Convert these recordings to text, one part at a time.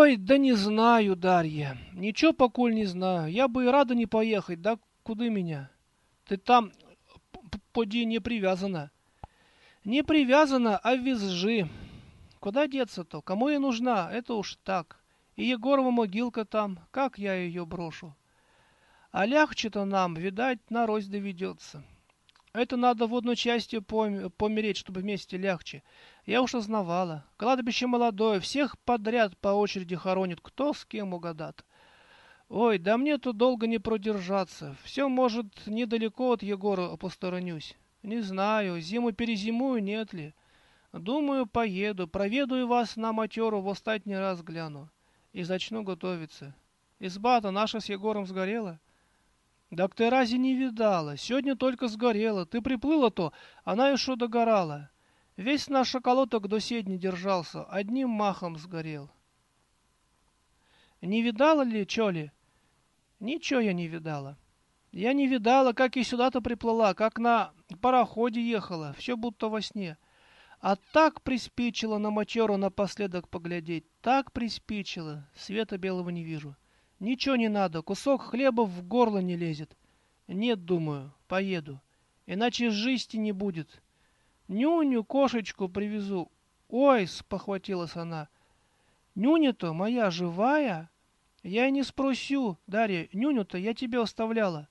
Ой, да не знаю, Дарья. Ничего покуль не знаю. Я бы и рада не поехать, да куда меня? Ты там, поди, не привязана. Не привязана, а визжи. Куда деться-то? Кому я нужна? Это уж так. И Егорова могилка там. Как я ее брошу? А лягче-то нам, видать, на рось доведется. Это надо в одночасье помереть, чтобы вместе легче. Я уж узнавала. Кладбище молодое, всех подряд по очереди хоронит, кто с кем угадат. Ой, да мне тут долго не продержаться. Все, может, недалеко от Егора посторонюсь. Не знаю, зиму перезимую, нет ли. Думаю, поеду, проведаю вас на матеру, в остатний раз гляну. И зачну готовиться. Изба-то наша с Егором сгорела. Так ты разве не видала? Сегодня только сгорела. Ты приплыла-то, она еще догорала. Весь наш шоколоток до седни держался, одним махом сгорел. Не видала ли, Чоли? Ничего я не видала. Я не видала, как и сюда-то приплыла, как на пароходе ехала, все будто во сне. А так приспичило на мочеру напоследок поглядеть, так приспичило, света белого не вижу. Ничего не надо, кусок хлеба в горло не лезет. Нет, думаю, поеду. Иначе жизни не будет. Нюню, кошечку привезу. Ой, спохватилась она. Нюня-то моя живая? Я и не спросю, Дарья, Нюню-то я тебе оставляла.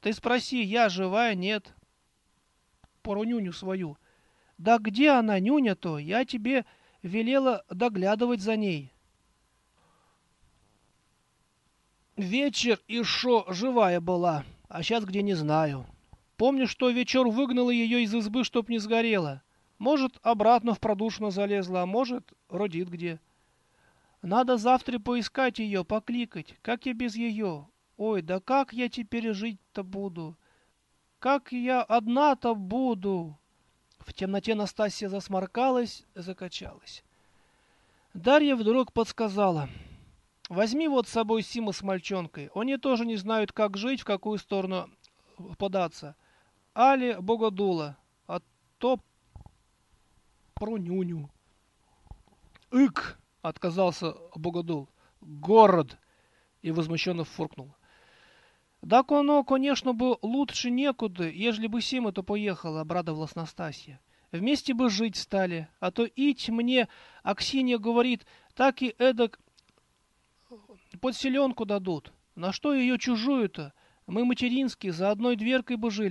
Ты спроси, я живая, нет. Пору Нюню свою. Да где она, Нюня-то? Я тебе велела доглядывать за ней. Вечер и шо живая была, а сейчас где не знаю. Помню, что вечер выгнала ее из избы, чтоб не сгорела. Может, обратно в продушно залезла, а может, родит где. Надо завтра поискать ее, покликать. Как я без ее? Ой, да как я теперь жить-то буду? Как я одна-то буду? В темноте Настасья засморкалась, закачалась. Дарья вдруг подсказала — Возьми вот с собой Сима с мальчонкой. Они тоже не знают, как жить, в какую сторону податься. Али Богодула, а то про нюню. Ик, отказался Богодул. Город! И возмущенно фуркнул. Так оно, конечно, бы лучше некуда, ежели бы Сима-то поехала, обрадовалась Настасья. Вместе бы жить стали, а то ить мне, Аксинья говорит, так и эдак подселенку дадут. На что ее чужую-то? Мы материнские, за одной дверкой бы жили.